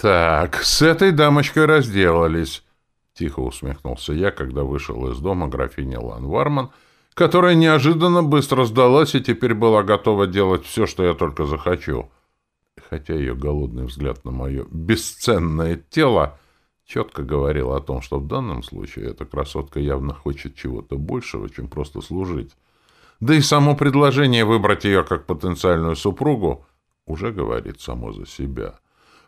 Так, с этой дамочкой разделались. Тихо усмехнулся я, когда вышел из дома графини Ланварман, которая неожиданно быстро сдалась и теперь была готова делать все, что я только захочу. Хотя ее голодный взгляд на мое бесценное тело четко говорил о том, что в данном случае эта красотка явно хочет чего-то большего, чем просто служить. Да и само предложение выбрать ее как потенциальную супругу уже говорит само за себя.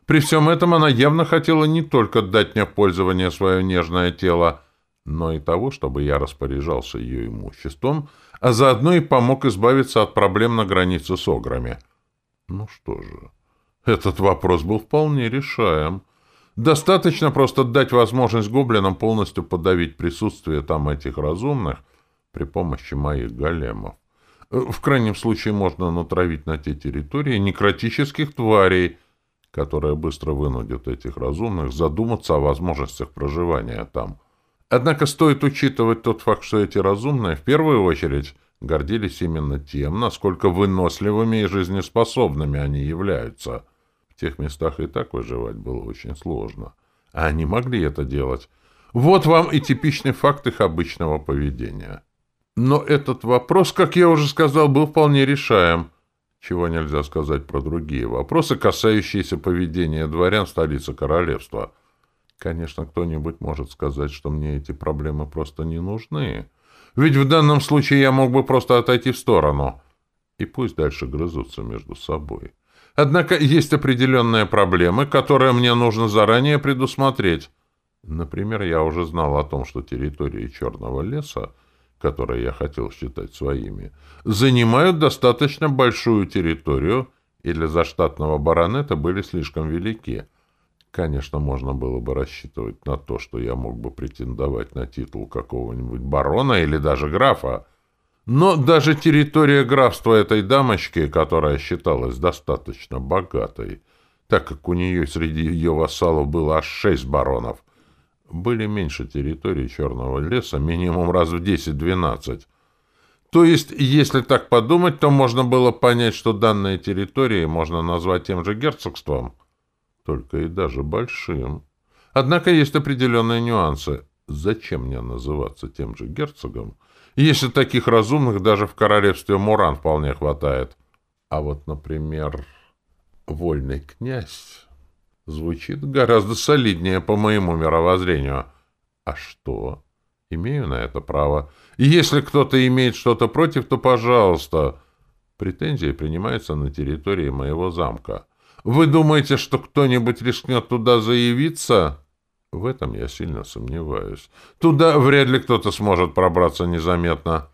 При всем этом она явно хотела не только дать мне в пользование свое нежное тело, но и того, чтобы я распоряжался ее имуществом, а заодно и помог избавиться от проблем на границе с ограми. Ну что же, этот вопрос был вполне решаем. Достаточно просто дать возможность гоблинам полностью подавить присутствие там этих разумных при помощи моих големов. В крайнем случае можно натравить на те территории некротических тварей, которые быстро вынудят этих разумных задуматься о возможностях проживания там. Однако стоит учитывать тот факт, что эти разумные в первую очередь гордились именно тем, насколько выносливыми и жизнеспособными они являются. В тех местах и так выживать было очень сложно. А они могли это делать. Вот вам и типичный факт их обычного поведения. Но этот вопрос, как я уже сказал, был вполне решаем чего нельзя сказать про другие вопросы, касающиеся поведения дворян в столице королевства. Конечно, кто-нибудь может сказать, что мне эти проблемы просто не нужны. Ведь в данном случае я мог бы просто отойти в сторону. И пусть дальше грызутся между собой. Однако есть определенные проблемы, которые мне нужно заранее предусмотреть. Например, я уже знал о том, что территории Черного леса которые я хотел считать своими, занимают достаточно большую территорию и для заштатного баронета были слишком велики. Конечно, можно было бы рассчитывать на то, что я мог бы претендовать на титул какого-нибудь барона или даже графа, но даже территория графства этой дамочки, которая считалась достаточно богатой, так как у нее среди ее вассалов было аж шесть баронов — были меньше территории Черного леса, минимум раз в 10-12. То есть, если так подумать, то можно было понять, что данные территории можно назвать тем же герцогством, только и даже большим. Однако есть определенные нюансы. Зачем мне называться тем же герцогом, если таких разумных даже в королевстве Муран вполне хватает? А вот, например, вольный князь... Звучит гораздо солиднее по моему мировоззрению. А что? Имею на это право. И если кто-то имеет что-то против, то пожалуйста. Претензии принимаются на территории моего замка. Вы думаете, что кто-нибудь рискнет туда заявиться? В этом я сильно сомневаюсь. Туда вряд ли кто-то сможет пробраться незаметно.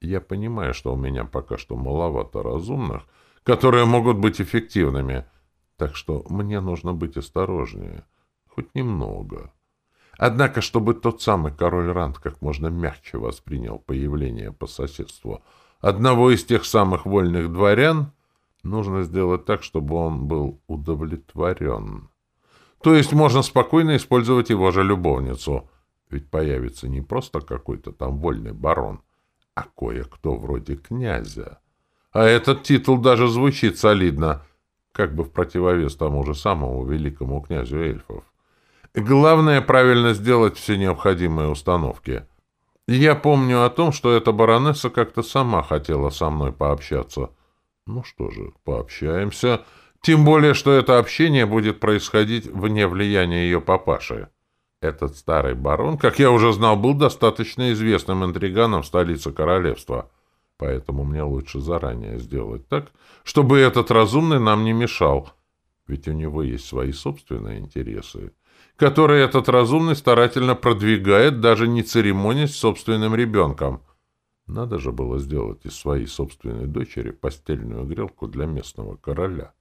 Я понимаю, что у меня пока что маловато разумных, которые могут быть эффективными — так что мне нужно быть осторожнее. Хоть немного. Однако, чтобы тот самый король Ранд как можно мягче воспринял появление по соседству одного из тех самых вольных дворян, нужно сделать так, чтобы он был удовлетворен. То есть можно спокойно использовать его же любовницу. Ведь появится не просто какой-то там вольный барон, а кое-кто вроде князя. А этот титул даже звучит солидно — как бы в противовес тому же самому великому князю эльфов. Главное правильно сделать все необходимые установки. Я помню о том, что эта баронесса как-то сама хотела со мной пообщаться. Ну что же, пообщаемся. Тем более, что это общение будет происходить вне влияния ее папаши. Этот старый барон, как я уже знал, был достаточно известным интриганом в столице королевства — Поэтому мне лучше заранее сделать так, чтобы этот разумный нам не мешал. Ведь у него есть свои собственные интересы, которые этот разумный старательно продвигает, даже не церемонясь с собственным ребенком. Надо же было сделать из своей собственной дочери постельную грелку для местного короля.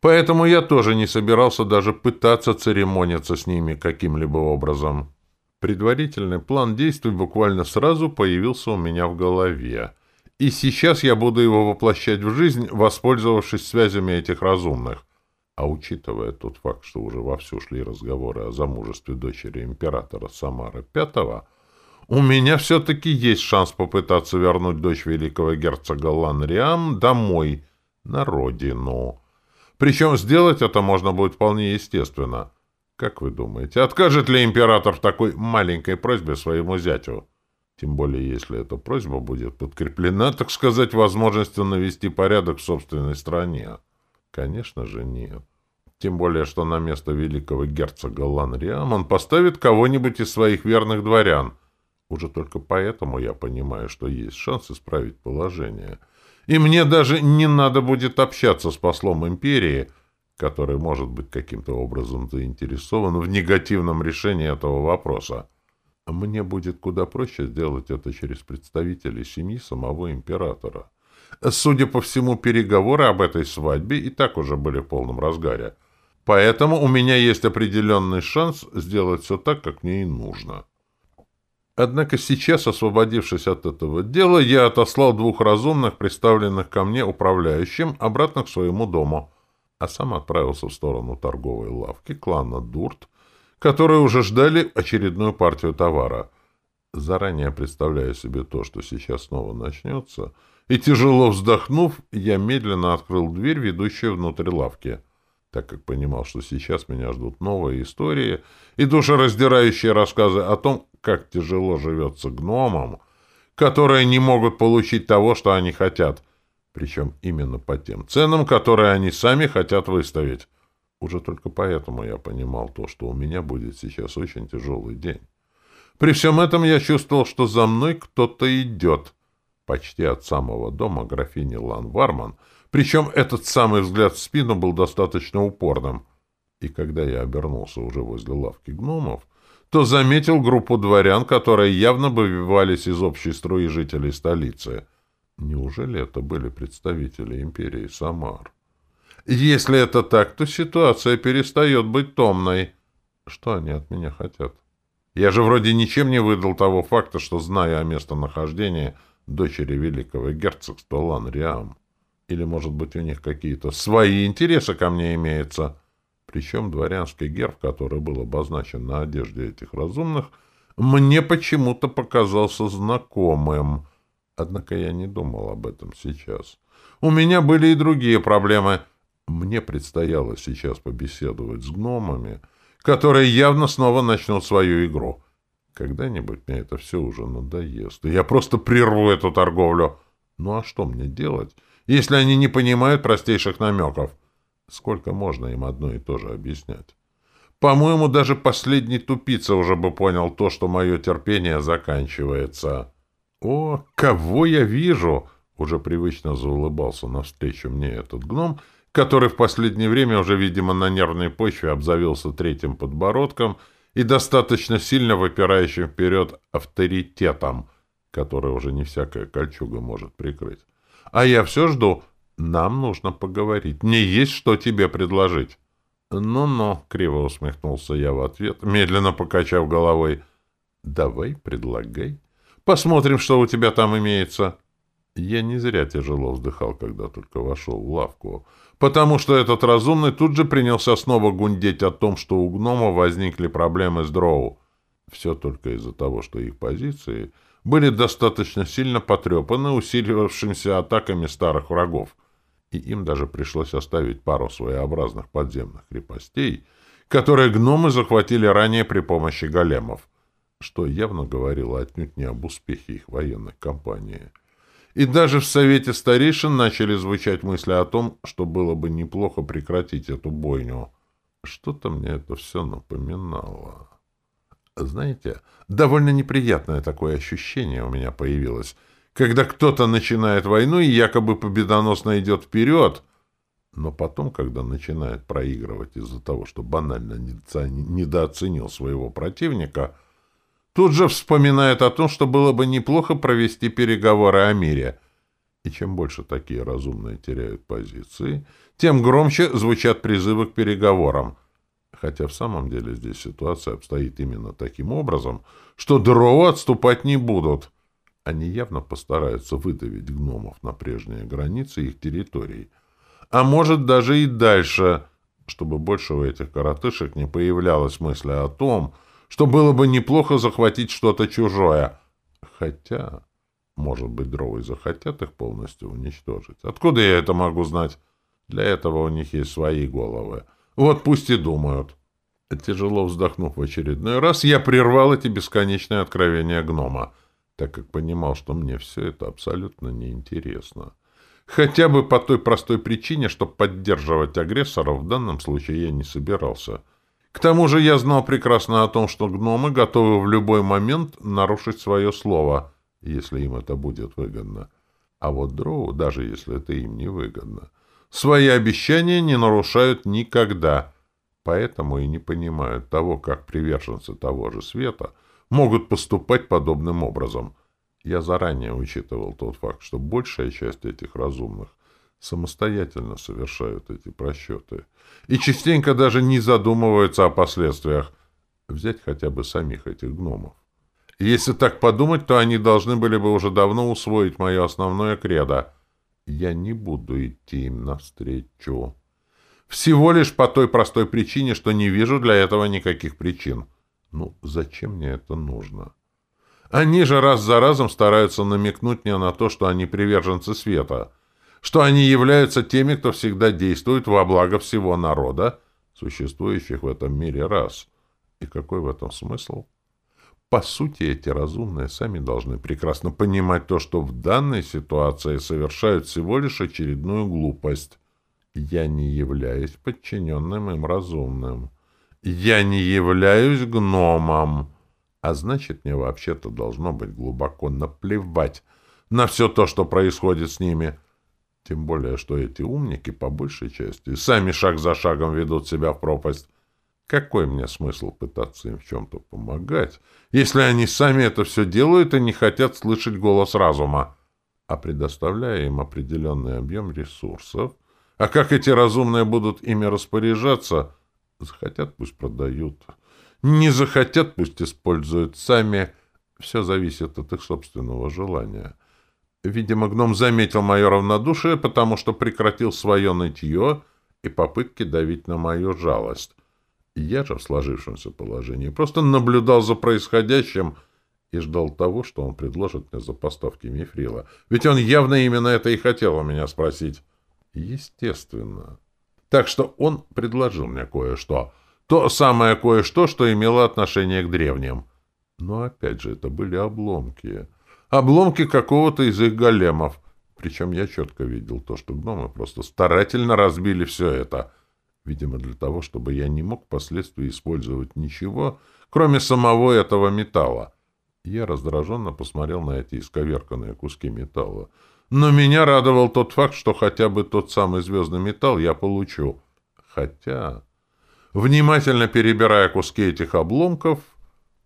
Поэтому я тоже не собирался даже пытаться церемониться с ними каким-либо образом. Предварительный план действий буквально сразу появился у меня в голове — и сейчас я буду его воплощать в жизнь, воспользовавшись связями этих разумных. А учитывая тот факт, что уже вовсю шли разговоры о замужестве дочери императора Самары V, у меня все-таки есть шанс попытаться вернуть дочь великого герцога Ланриам домой, на родину. Причем сделать это можно будет вполне естественно. Как вы думаете, откажет ли император в такой маленькой просьбе своему зятю? Тем более, если эта просьба будет подкреплена, так сказать, возможностью навести порядок в собственной стране. Конечно же, нет. Тем более, что на место великого герцога Ланриам он поставит кого-нибудь из своих верных дворян. Уже только поэтому я понимаю, что есть шанс исправить положение. И мне даже не надо будет общаться с послом империи, который может быть каким-то образом заинтересован в негативном решении этого вопроса. Мне будет куда проще сделать это через представителей семьи самого императора. Судя по всему, переговоры об этой свадьбе и так уже были в полном разгаре. Поэтому у меня есть определенный шанс сделать все так, как мне и нужно. Однако сейчас, освободившись от этого дела, я отослал двух разумных, представленных ко мне управляющим, обратно к своему дому, а сам отправился в сторону торговой лавки клана Дурт, которые уже ждали очередную партию товара. Заранее представляя себе то, что сейчас снова начнется, и тяжело вздохнув, я медленно открыл дверь, ведущую внутрь лавки — так как понимал, что сейчас меня ждут новые истории и душераздирающие рассказы о том, как тяжело живется гномам, которые не могут получить того, что они хотят, причем именно по тем ценам, которые они сами хотят выставить. Уже только поэтому я понимал то, что у меня будет сейчас очень тяжелый день. При всем этом я чувствовал, что за мной кто-то идет. Почти от самого дома графини Лан Варман — причем этот самый взгляд в спину был достаточно упорным. И когда я обернулся уже возле лавки гномов, то заметил группу дворян, которые явно выбивались из общей струи жителей столицы. Неужели это были представители империи Самар? Если это так, то ситуация перестает быть томной. Что они от меня хотят? Я же вроде ничем не выдал того факта, что знаю о местонахождении дочери великого герцогства Лан-Риам. Или, может быть, у них какие-то свои интересы ко мне имеются? Причем дворянский герб, который был обозначен на одежде этих разумных, мне почему-то показался знакомым. Однако я не думал об этом сейчас. У меня были и другие проблемы. Мне предстояло сейчас побеседовать с гномами, которые явно снова начнут свою игру. Когда-нибудь мне это все уже надоест, и я просто прерву эту торговлю. Ну а что мне делать? если они не понимают простейших намеков. Сколько можно им одно и то же объяснять? По-моему, даже последний тупица уже бы понял то, что мое терпение заканчивается. «О, кого я вижу!» — уже привычно заулыбался навстречу мне этот гном, который в последнее время уже, видимо, на нервной почве обзавелся третьим подбородком и достаточно сильно выпирающим вперед авторитетом, который уже не всякая кольчуга может прикрыть. А я все жду. Нам нужно поговорить. Мне есть что тебе предложить. «Ну-ну», — криво усмехнулся я в ответ, медленно покачав головой. «Давай, предлагай. Посмотрим, что у тебя там имеется». Я не зря тяжело вздыхал, когда только вошел в лавку, потому что этот разумный тут же принялся снова гундеть о том, что у гнома возникли проблемы с дроу. Все только из-за того, что их позиции были достаточно сильно потрепаны усиливавшимися атаками старых врагов, и им даже пришлось оставить пару своеобразных подземных крепостей, которые гномы захватили ранее при помощи големов, что явно говорило отнюдь не об успехе их военной кампании. И даже в Совете Старейшин начали звучать мысли о том, что было бы неплохо прекратить эту бойню. Что-то мне это все напоминало. Знаете, довольно неприятное такое ощущение у меня появилось, когда кто-то начинает войну и якобы победоносно идет вперед, но потом, когда начинает проигрывать из-за того, что банально недооценил своего противника, тут же вспоминает о том, что было бы неплохо провести переговоры о мире. И чем больше такие разумные теряют позиции, тем громче звучат призывы к переговорам — хотя в самом деле здесь ситуация обстоит именно таким образом, что дроу отступать не будут. Они явно постараются выдавить гномов на прежние границы их территорий. А может даже и дальше, чтобы больше у этих коротышек не появлялось мысли о том, что было бы неплохо захватить что-то чужое. Хотя, может быть, дровы захотят их полностью уничтожить. Откуда я это могу знать? Для этого у них есть свои головы. Вот пусть и думают. Тяжело вздохнув в очередной раз, я прервал эти бесконечные откровения гнома, так как понимал, что мне все это абсолютно неинтересно. Хотя бы по той простой причине, что поддерживать агрессора в данном случае я не собирался. К тому же я знал прекрасно о том, что гномы готовы в любой момент нарушить свое слово, если им это будет выгодно. А вот дроу, даже если это им не выгодно, свои обещания не нарушают никогда, поэтому и не понимают того, как приверженцы того же света могут поступать подобным образом. Я заранее учитывал тот факт, что большая часть этих разумных самостоятельно совершают эти просчеты и частенько даже не задумываются о последствиях. Взять хотя бы самих этих гномов. Если так подумать, то они должны были бы уже давно усвоить мое основное кредо. Я не буду идти им навстречу. Всего лишь по той простой причине, что не вижу для этого никаких причин. Ну, зачем мне это нужно? Они же раз за разом стараются намекнуть мне на то, что они приверженцы света — что они являются теми, кто всегда действует во благо всего народа, существующих в этом мире раз. И какой в этом смысл? По сути, эти разумные сами должны прекрасно понимать то, что в данной ситуации совершают всего лишь очередную глупость. Я не являюсь подчиненным им разумным. Я не являюсь гномом. А значит, мне вообще-то должно быть глубоко наплевать на все то, что происходит с ними — тем более, что эти умники, по большей части, сами шаг за шагом ведут себя в пропасть. Какой мне смысл пытаться им в чем-то помогать, если они сами это все делают и не хотят слышать голос разума? А предоставляя им определенный объем ресурсов, а как эти разумные будут ими распоряжаться, захотят, пусть продают, не захотят, пусть используют сами, все зависит от их собственного желания. Видимо, гном заметил мое равнодушие, потому что прекратил свое нытье и попытки давить на мою жалость. Я же в сложившемся положении просто наблюдал за происходящим и ждал того, что он предложит мне за поставки мифрила. Ведь он явно именно это и хотел у меня спросить. Естественно. Так что он предложил мне кое-что. То самое кое-что, что имело отношение к древним. Но опять же, это были обломки обломки какого-то из их големов. Причем я четко видел то, что гномы просто старательно разбили все это. Видимо, для того, чтобы я не мог впоследствии использовать ничего, кроме самого этого металла. Я раздраженно посмотрел на эти исковерканные куски металла. Но меня радовал тот факт, что хотя бы тот самый звездный металл я получу. Хотя, внимательно перебирая куски этих обломков,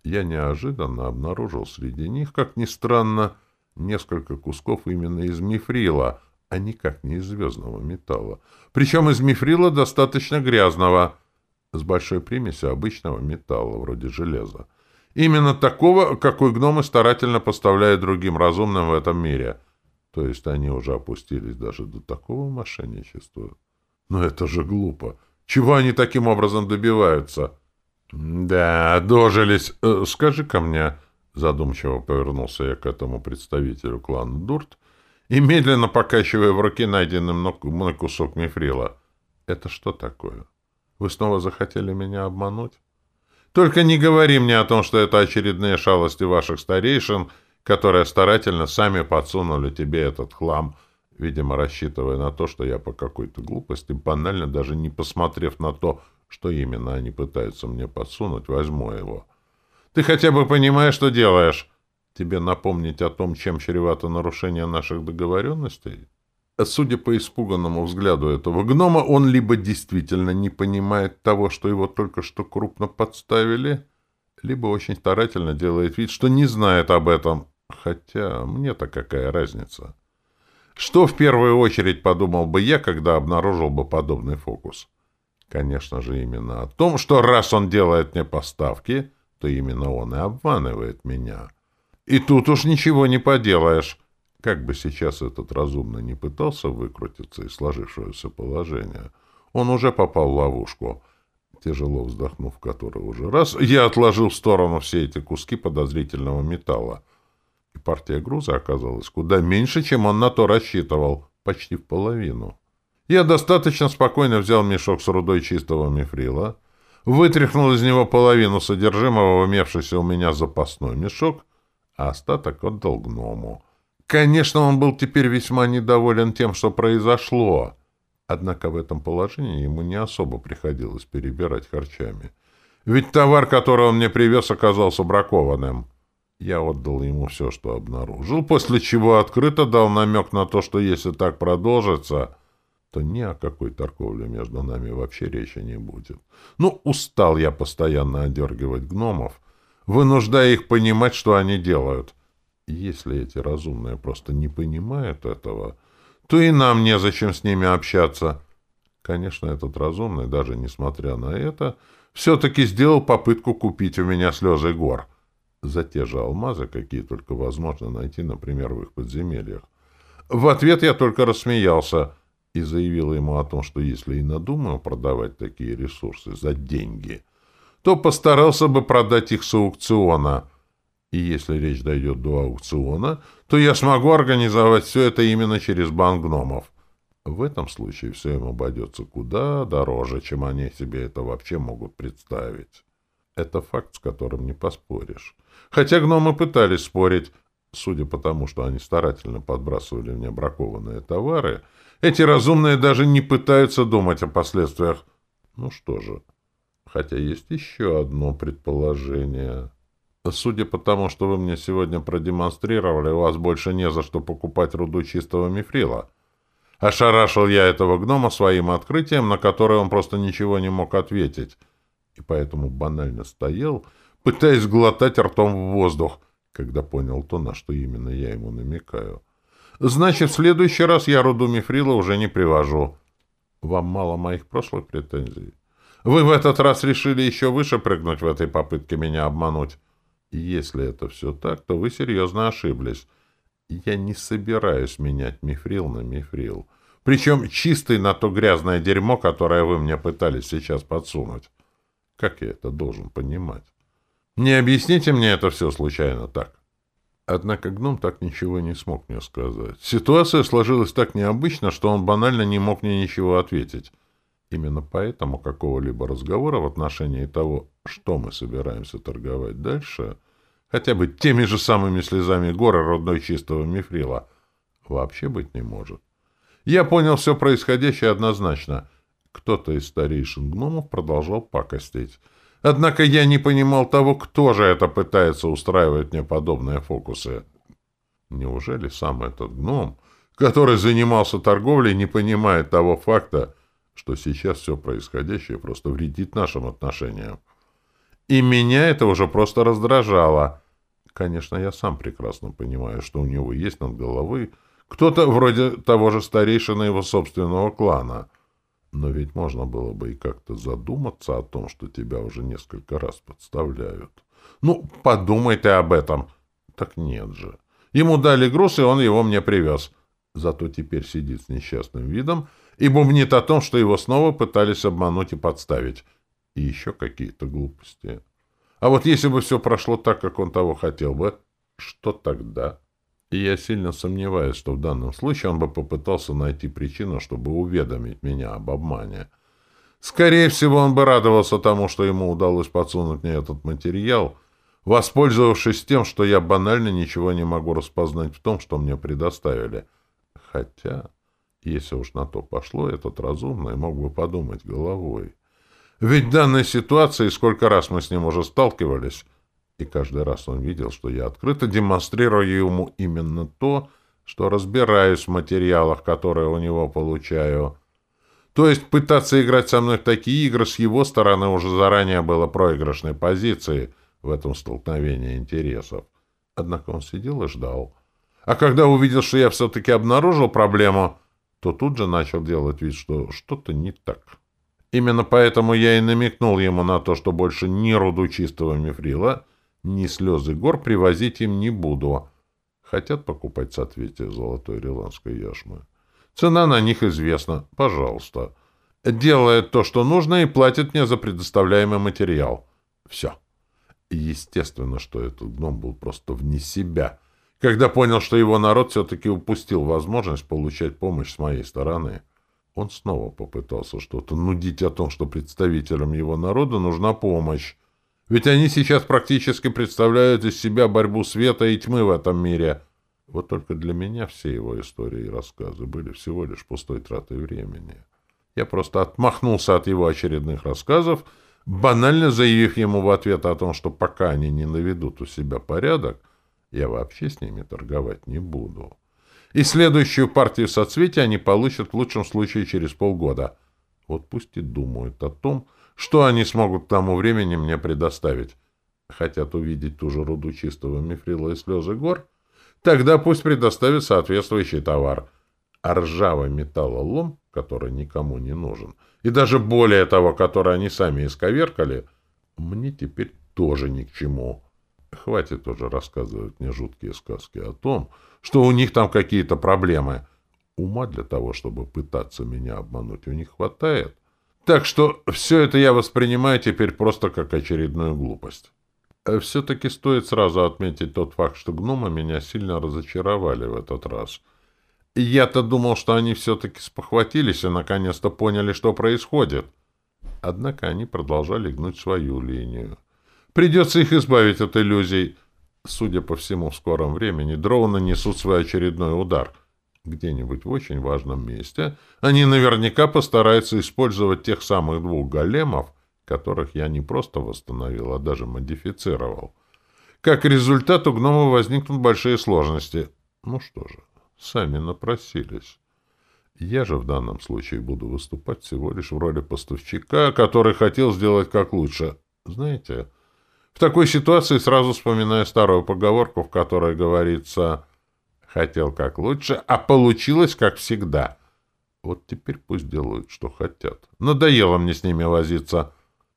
я неожиданно обнаружил среди них, как ни странно, несколько кусков именно из мифрила, а никак не из звездного металла. Причем из мифрила достаточно грязного, с большой примесью обычного металла, вроде железа. Именно такого, какой гномы старательно поставляют другим разумным в этом мире. То есть они уже опустились даже до такого мошенничества. Но это же глупо. Чего они таким образом добиваются? «Да, дожились. Э, скажи-ка мне...» Задумчиво повернулся я к этому представителю клана Дурт и, медленно покачивая в руке найденным на кусок мифрила. «Это что такое? Вы снова захотели меня обмануть? Только не говори мне о том, что это очередные шалости ваших старейшин, которые старательно сами подсунули тебе этот хлам, видимо, рассчитывая на то, что я по какой-то глупости, банально даже не посмотрев на то, что именно они пытаются мне подсунуть, возьму его. Ты хотя бы понимаешь, что делаешь? Тебе напомнить о том, чем чревато нарушение наших договоренностей? Судя по испуганному взгляду этого гнома, он либо действительно не понимает того, что его только что крупно подставили, либо очень старательно делает вид, что не знает об этом. Хотя мне-то какая разница? Что в первую очередь подумал бы я, когда обнаружил бы подобный фокус? Конечно же, именно о том, что раз он делает мне поставки, то именно он и обманывает меня. И тут уж ничего не поделаешь. Как бы сейчас этот разумный не пытался выкрутиться из сложившегося положения, он уже попал в ловушку. Тяжело вздохнув который уже раз, я отложил в сторону все эти куски подозрительного металла. И партия груза оказалась куда меньше, чем он на то рассчитывал, почти в половину. Я достаточно спокойно взял мешок с рудой чистого мифрила, вытряхнул из него половину содержимого, имевшийся у меня запасной мешок, а остаток отдал гному. Конечно, он был теперь весьма недоволен тем, что произошло, однако в этом положении ему не особо приходилось перебирать харчами. Ведь товар, который он мне привез, оказался бракованным. Я отдал ему все, что обнаружил, после чего открыто дал намек на то, что если так продолжится, то ни о какой торговле между нами вообще речи не будет. Ну, устал я постоянно одергивать гномов, вынуждая их понимать, что они делают. Если эти разумные просто не понимают этого, то и нам незачем с ними общаться. Конечно, этот разумный, даже несмотря на это, все-таки сделал попытку купить у меня слезы гор. За те же алмазы, какие только возможно найти, например, в их подземельях. В ответ я только рассмеялся и заявил ему о том, что если и надумаю продавать такие ресурсы за деньги, то постарался бы продать их с аукциона. И если речь дойдет до аукциона, то я смогу организовать все это именно через банк гномов. В этом случае все им обойдется куда дороже, чем они себе это вообще могут представить. Это факт, с которым не поспоришь. Хотя гномы пытались спорить, судя по тому, что они старательно подбрасывали мне бракованные товары, эти разумные даже не пытаются думать о последствиях. Ну что же, хотя есть еще одно предположение. Судя по тому, что вы мне сегодня продемонстрировали, у вас больше не за что покупать руду чистого мифрила. Ошарашил я этого гнома своим открытием, на которое он просто ничего не мог ответить, и поэтому банально стоял, пытаясь глотать ртом в воздух, когда понял то, на что именно я ему намекаю. Значит, в следующий раз я роду мифрила уже не привожу. Вам мало моих прошлых претензий. Вы в этот раз решили еще выше прыгнуть в этой попытке меня обмануть. Если это все так, то вы серьезно ошиблись. Я не собираюсь менять мифрил на мифрил. Причем чистый на то грязное дерьмо, которое вы мне пытались сейчас подсунуть. Как я это должен понимать? Не объясните мне это все случайно так. Однако гном так ничего не смог мне сказать. Ситуация сложилась так необычно, что он банально не мог мне ничего ответить. Именно поэтому какого-либо разговора в отношении того, что мы собираемся торговать дальше — хотя бы теми же самыми слезами горы родной чистого мифрила, вообще быть не может. Я понял все происходящее однозначно. Кто-то из старейшин гномов продолжал пакостить. Однако я не понимал того, кто же это пытается устраивать мне подобные фокусы. Неужели сам этот гном, который занимался торговлей, не понимает того факта, что сейчас все происходящее просто вредит нашим отношениям? И меня это уже просто раздражало. Конечно, я сам прекрасно понимаю, что у него есть над головой кто-то вроде того же старейшины его собственного клана. Но ведь можно было бы и как-то задуматься о том, что тебя уже несколько раз подставляют. Ну, подумай ты об этом. Так нет же. Ему дали груз, и он его мне привез. Зато теперь сидит с несчастным видом и бубнит о том, что его снова пытались обмануть и подставить и еще какие-то глупости. А вот если бы все прошло так, как он того хотел бы, что тогда? И я сильно сомневаюсь, что в данном случае он бы попытался найти причину, чтобы уведомить меня об обмане. Скорее всего, он бы радовался тому, что ему удалось подсунуть мне этот материал, воспользовавшись тем, что я банально ничего не могу распознать в том, что мне предоставили. Хотя, если уж на то пошло, этот разумный мог бы подумать головой. Ведь в данной ситуации сколько раз мы с ним уже сталкивались, и каждый раз он видел, что я открыто демонстрирую ему именно то, что разбираюсь в материалах, которые у него получаю. То есть пытаться играть со мной в такие игры с его стороны уже заранее было проигрышной позицией в этом столкновении интересов. Однако он сидел и ждал. А когда увидел, что я все-таки обнаружил проблему, то тут же начал делать вид, что что-то не так. Именно поэтому я и намекнул ему на то, что больше ни руду чистого мифрила, ни слезы гор привозить им не буду. Хотят покупать соответствие золотой риландской яшмы. Цена на них известна. Пожалуйста. Делает то, что нужно, и платит мне за предоставляемый материал. Все. Естественно, что этот гном был просто вне себя, когда понял, что его народ все-таки упустил возможность получать помощь с моей стороны. Он снова попытался что-то нудить о том, что представителям его народа нужна помощь. Ведь они сейчас практически представляют из себя борьбу света и тьмы в этом мире. Вот только для меня все его истории и рассказы были всего лишь пустой тратой времени. Я просто отмахнулся от его очередных рассказов, банально заявив ему в ответ о том, что пока они не наведут у себя порядок, я вообще с ними торговать не буду. И следующую партию соцветия они получат в лучшем случае через полгода. Вот пусть и думают о том, что они смогут к тому времени мне предоставить. Хотят увидеть ту же руду чистого мифрила и слезы гор? Тогда пусть предоставят соответствующий товар. А ржавый металлолом, который никому не нужен, и даже более того, который они сами исковеркали, мне теперь тоже ни к чему. Хватит уже рассказывать мне жуткие сказки о том, что у них там какие-то проблемы. Ума для того, чтобы пытаться меня обмануть, у них хватает. Так что все это я воспринимаю теперь просто как очередную глупость. Э, Все-таки стоит сразу отметить тот факт, что гномы меня сильно разочаровали в этот раз. Я-то думал, что они все-таки спохватились и наконец-то поняли, что происходит. Однако они продолжали гнуть свою линию. Придется их избавить от иллюзий. Судя по всему, в скором времени дроу нанесут свой очередной удар. Где-нибудь в очень важном месте они наверняка постараются использовать тех самых двух големов, которых я не просто восстановил, а даже модифицировал. Как результат, у гнома возникнут большие сложности. Ну что же, сами напросились. Я же в данном случае буду выступать всего лишь в роли поставщика, который хотел сделать как лучше. Знаете, в такой ситуации сразу вспоминаю старую поговорку, в которой говорится «хотел как лучше, а получилось как всегда». Вот теперь пусть делают, что хотят. Надоело мне с ними возиться.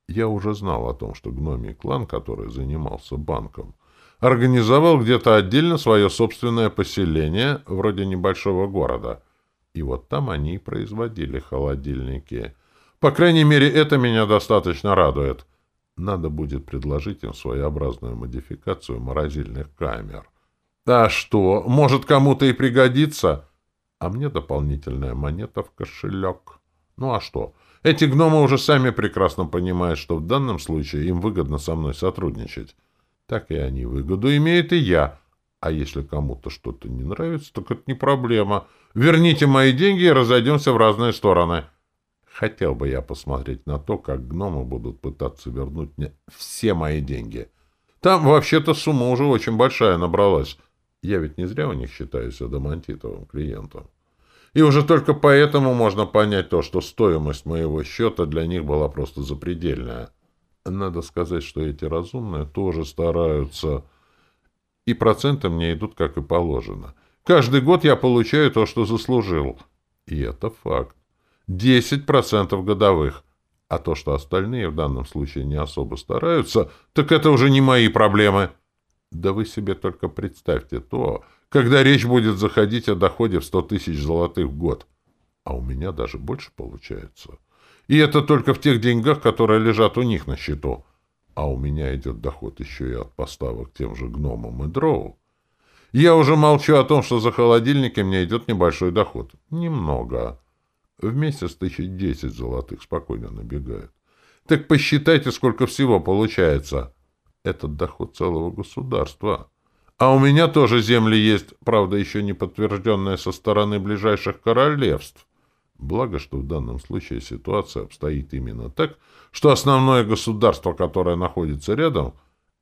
Я уже знал о том, что гномий клан, который занимался банком, организовал где-то отдельно свое собственное поселение, вроде небольшого города. И вот там они и производили холодильники. По крайней мере, это меня достаточно радует. Надо будет предложить им своеобразную модификацию морозильных камер. А что, может кому-то и пригодится? А мне дополнительная монета в кошелек. Ну а что? Эти гномы уже сами прекрасно понимают, что в данном случае им выгодно со мной сотрудничать. Так и они выгоду имеют, и я. А если кому-то что-то не нравится, так это не проблема. Верните мои деньги и разойдемся в разные стороны. Хотел бы я посмотреть на то, как гномы будут пытаться вернуть мне все мои деньги. Там вообще-то сумма уже очень большая набралась. Я ведь не зря у них считаюсь адамантитовым клиентом. И уже только поэтому можно понять то, что стоимость моего счета для них была просто запредельная. Надо сказать, что эти разумные тоже стараются. И проценты мне идут, как и положено. Каждый год я получаю то, что заслужил. И это факт. 10% годовых. А то, что остальные в данном случае не особо стараются, так это уже не мои проблемы. Да вы себе только представьте то, когда речь будет заходить о доходе в 100 тысяч золотых в год. А у меня даже больше получается. И это только в тех деньгах, которые лежат у них на счету. А у меня идет доход еще и от поставок тем же гномам и дроу. Я уже молчу о том, что за холодильники мне идет небольшой доход. Немного. В месяц тысяч десять золотых спокойно набегает. Так посчитайте, сколько всего получается. Этот доход целого государства. А у меня тоже земли есть, правда, еще не подтвержденные со стороны ближайших королевств. Благо, что в данном случае ситуация обстоит именно так, что основное государство, которое находится рядом,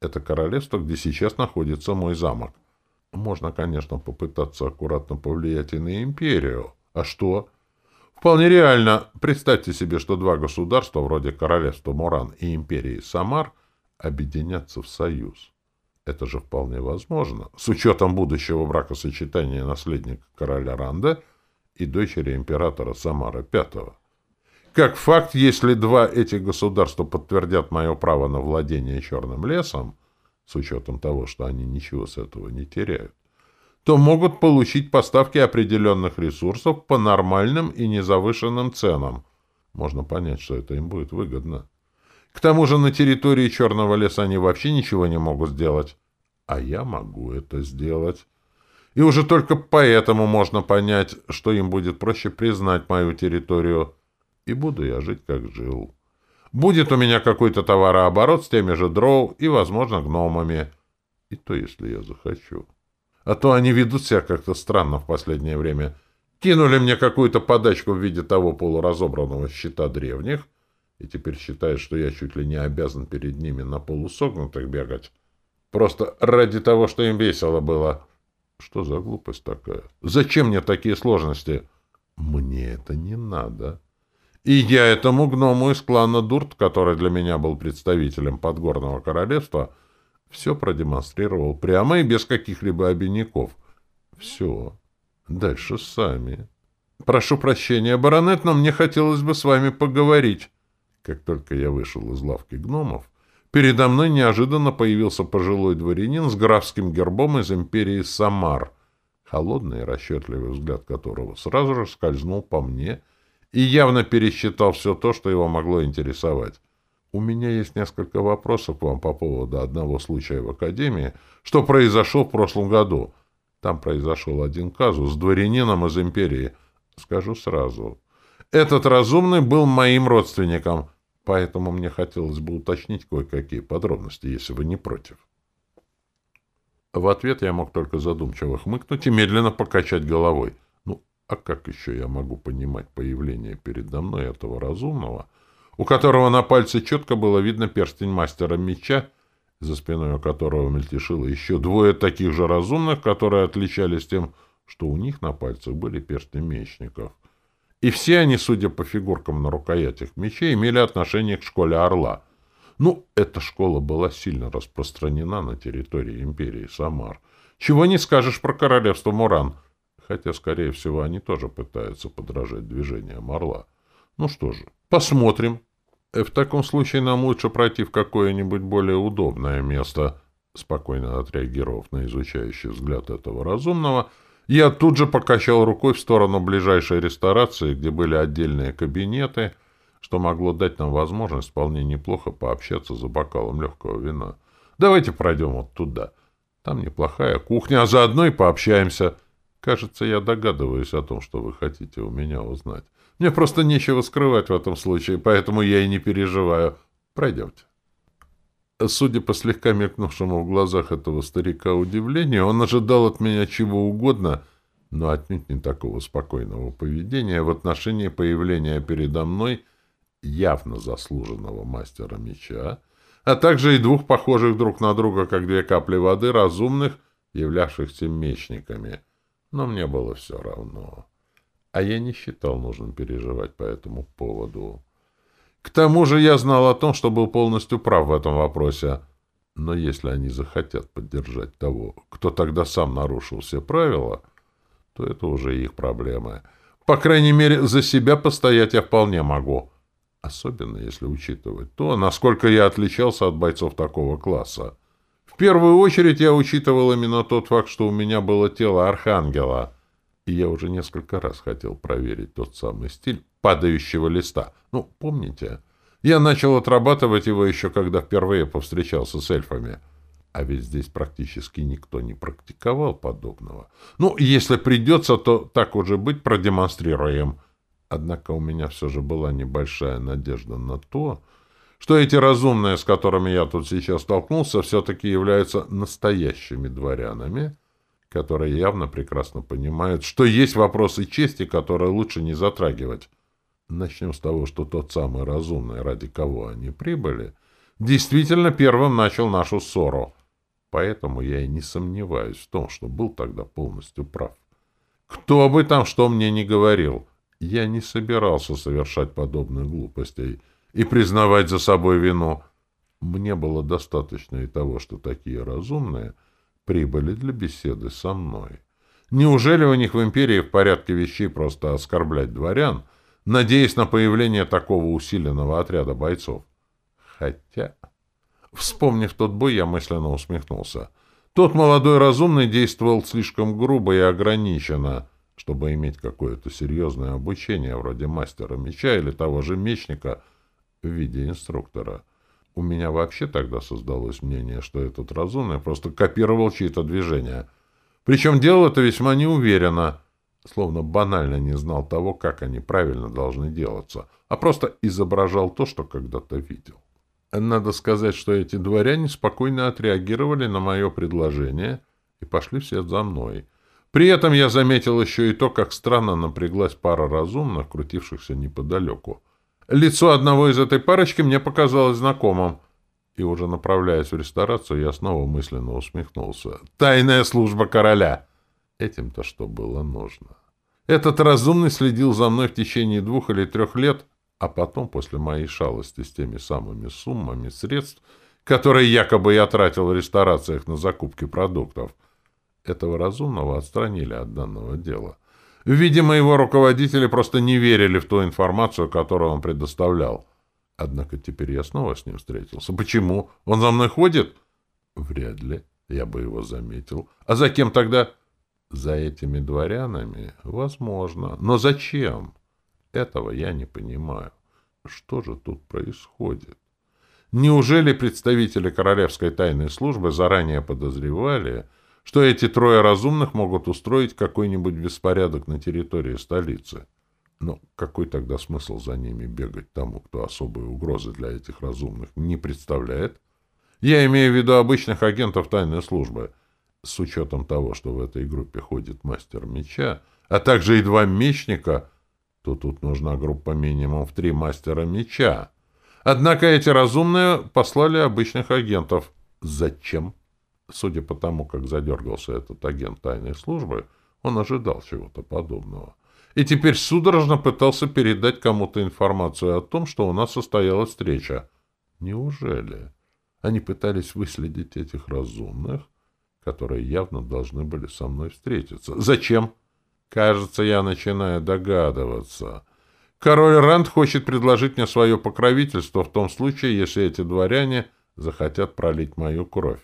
это королевство, где сейчас находится мой замок. Можно, конечно, попытаться аккуратно повлиять и на империю. А что? Вполне реально. Представьте себе, что два государства, вроде королевства Муран и империи Самар, объединятся в союз. Это же вполне возможно, с учетом будущего бракосочетания наследника короля Ранда и дочери императора Самара V. Как факт, если два этих государства подтвердят мое право на владение черным лесом, с учетом того, что они ничего с этого не теряют, то могут получить поставки определенных ресурсов по нормальным и незавышенным ценам. Можно понять, что это им будет выгодно. К тому же на территории Черного леса они вообще ничего не могут сделать. А я могу это сделать. и уже только поэтому можно понять, что им будет проще признать мою территорию. И буду я жить, как жил. Будет у меня какой-то товарооборот с теми же дроу и, возможно, гномами. И то, если я захочу. А то они ведут себя как-то странно в последнее время. Кинули мне какую-то подачку в виде того полуразобранного щита древних, и теперь считают, что я чуть ли не обязан перед ними на полусогнутых бегать. Просто ради того, что им весело было. Что за глупость такая? Зачем мне такие сложности? Мне это не надо. И я этому гному из клана Дурт, который для меня был представителем Подгорного Королевства, все продемонстрировал прямо и без каких-либо обиняков. Все. Дальше сами. Прошу прощения, баронет, но мне хотелось бы с вами поговорить. Как только я вышел из лавки гномов, передо мной неожиданно появился пожилой дворянин с графским гербом из империи Самар, холодный и расчетливый взгляд которого сразу же скользнул по мне и явно пересчитал все то, что его могло интересовать. У меня есть несколько вопросов к вам по поводу одного случая в Академии, что произошел в прошлом году. Там произошел один казус с дворянином из империи. Скажу сразу. Этот разумный был моим родственником, поэтому мне хотелось бы уточнить кое-какие подробности, если вы не против. В ответ я мог только задумчиво хмыкнуть и медленно покачать головой. Ну, а как еще я могу понимать появление передо мной этого разумного — у которого на пальце четко было видно перстень мастера меча, за спиной у которого мельтешило еще двое таких же разумных, которые отличались тем, что у них на пальцах были перстни мечников. И все они, судя по фигуркам на рукоятях мечей, имели отношение к школе Орла. Ну, эта школа была сильно распространена на территории империи Самар. Чего не скажешь про королевство Муран, хотя, скорее всего, они тоже пытаются подражать движениям Орла. Ну что же, посмотрим, Э, «В таком случае нам лучше пройти в какое-нибудь более удобное место», спокойно отреагировав на изучающий взгляд этого разумного, я тут же покачал рукой в сторону ближайшей ресторации, где были отдельные кабинеты, что могло дать нам возможность вполне неплохо пообщаться за бокалом легкого вина. «Давайте пройдем вот туда. Там неплохая кухня, а заодно и пообщаемся. Кажется, я догадываюсь о том, что вы хотите у меня узнать». Мне просто нечего скрывать в этом случае, поэтому я и не переживаю. Пройдемте. Судя по слегка мелькнувшему в глазах этого старика удивлению, он ожидал от меня чего угодно, но отнюдь не такого спокойного поведения в отношении появления передо мной явно заслуженного мастера меча, а также и двух похожих друг на друга, как две капли воды, разумных, являвшихся мечниками. Но мне было все равно а я не считал нужным переживать по этому поводу. К тому же я знал о том, что был полностью прав в этом вопросе. Но если они захотят поддержать того, кто тогда сам нарушил все правила, то это уже их проблемы. По крайней мере, за себя постоять я вполне могу. Особенно если учитывать то, насколько я отличался от бойцов такого класса. В первую очередь я учитывал именно тот факт, что у меня было тело архангела — и я уже несколько раз хотел проверить тот самый стиль падающего листа. Ну, помните? Я начал отрабатывать его еще, когда впервые повстречался с эльфами. А ведь здесь практически никто не практиковал подобного. Ну, если придется, то так уже быть продемонстрируем. Однако у меня все же была небольшая надежда на то, что эти разумные, с которыми я тут сейчас столкнулся, все-таки являются настоящими дворянами — которые явно прекрасно понимают, что есть вопросы чести, которые лучше не затрагивать. Начнем с того, что тот самый разумный, ради кого они прибыли, действительно первым начал нашу ссору. Поэтому я и не сомневаюсь в том, что был тогда полностью прав. Кто бы там что мне не говорил, я не собирался совершать подобных глупостей и признавать за собой вину. Мне было достаточно и того, что такие разумные — прибыли для беседы со мной. Неужели у них в империи в порядке вещей просто оскорблять дворян, надеясь на появление такого усиленного отряда бойцов? Хотя... Вспомнив тот бой, я мысленно усмехнулся. Тот молодой разумный действовал слишком грубо и ограниченно, чтобы иметь какое-то серьезное обучение вроде мастера меча или того же мечника в виде инструктора. У меня вообще тогда создалось мнение, что этот разумный просто копировал чьи-то движения. Причем делал это весьма неуверенно, словно банально не знал того, как они правильно должны делаться, а просто изображал то, что когда-то видел. Надо сказать, что эти дворяне спокойно отреагировали на мое предложение и пошли вслед за мной. При этом я заметил еще и то, как странно напряглась пара разумных, крутившихся неподалеку. Лицо одного из этой парочки мне показалось знакомым, и уже направляясь в ресторацию, я снова мысленно усмехнулся. «Тайная служба короля!» Этим-то что было нужно. Этот разумный следил за мной в течение двух или трех лет, а потом, после моей шалости с теми самыми суммами средств, которые якобы я тратил в ресторациях на закупки продуктов, этого разумного отстранили от данного дела. Видимо, его руководители просто не верили в ту информацию, которую он предоставлял. Однако теперь я снова с ним встретился. Почему? Он за мной ходит? Вряд ли. Я бы его заметил. А за кем тогда? За этими дворянами? Возможно. Но зачем? Этого я не понимаю. Что же тут происходит? Неужели представители Королевской тайной службы заранее подозревали, что эти трое разумных могут устроить какой-нибудь беспорядок на территории столицы? Но какой тогда смысл за ними бегать тому, кто особой угрозы для этих разумных не представляет? Я имею в виду обычных агентов тайной службы. С учетом того, что в этой группе ходит мастер меча, а также и два мечника — то тут нужна группа минимум в три мастера меча. Однако эти разумные послали обычных агентов. Зачем? Судя по тому, как задергался этот агент тайной службы, он ожидал чего-то подобного. И теперь судорожно пытался передать кому-то информацию о том, что у нас состоялась встреча. Неужели? Они пытались выследить этих разумных, которые явно должны были со мной встретиться. Зачем? Кажется, я начинаю догадываться. Король Ранд хочет предложить мне свое покровительство в том случае, если эти дворяне захотят пролить мою кровь.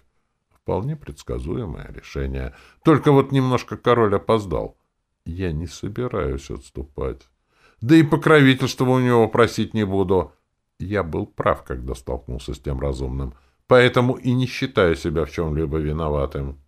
Вполне предсказуемое решение. Только вот немножко король опоздал. Я не собираюсь отступать. Да и покровительства у него просить не буду. Я был прав, когда столкнулся с тем разумным, поэтому и не считаю себя в чем-либо виноватым.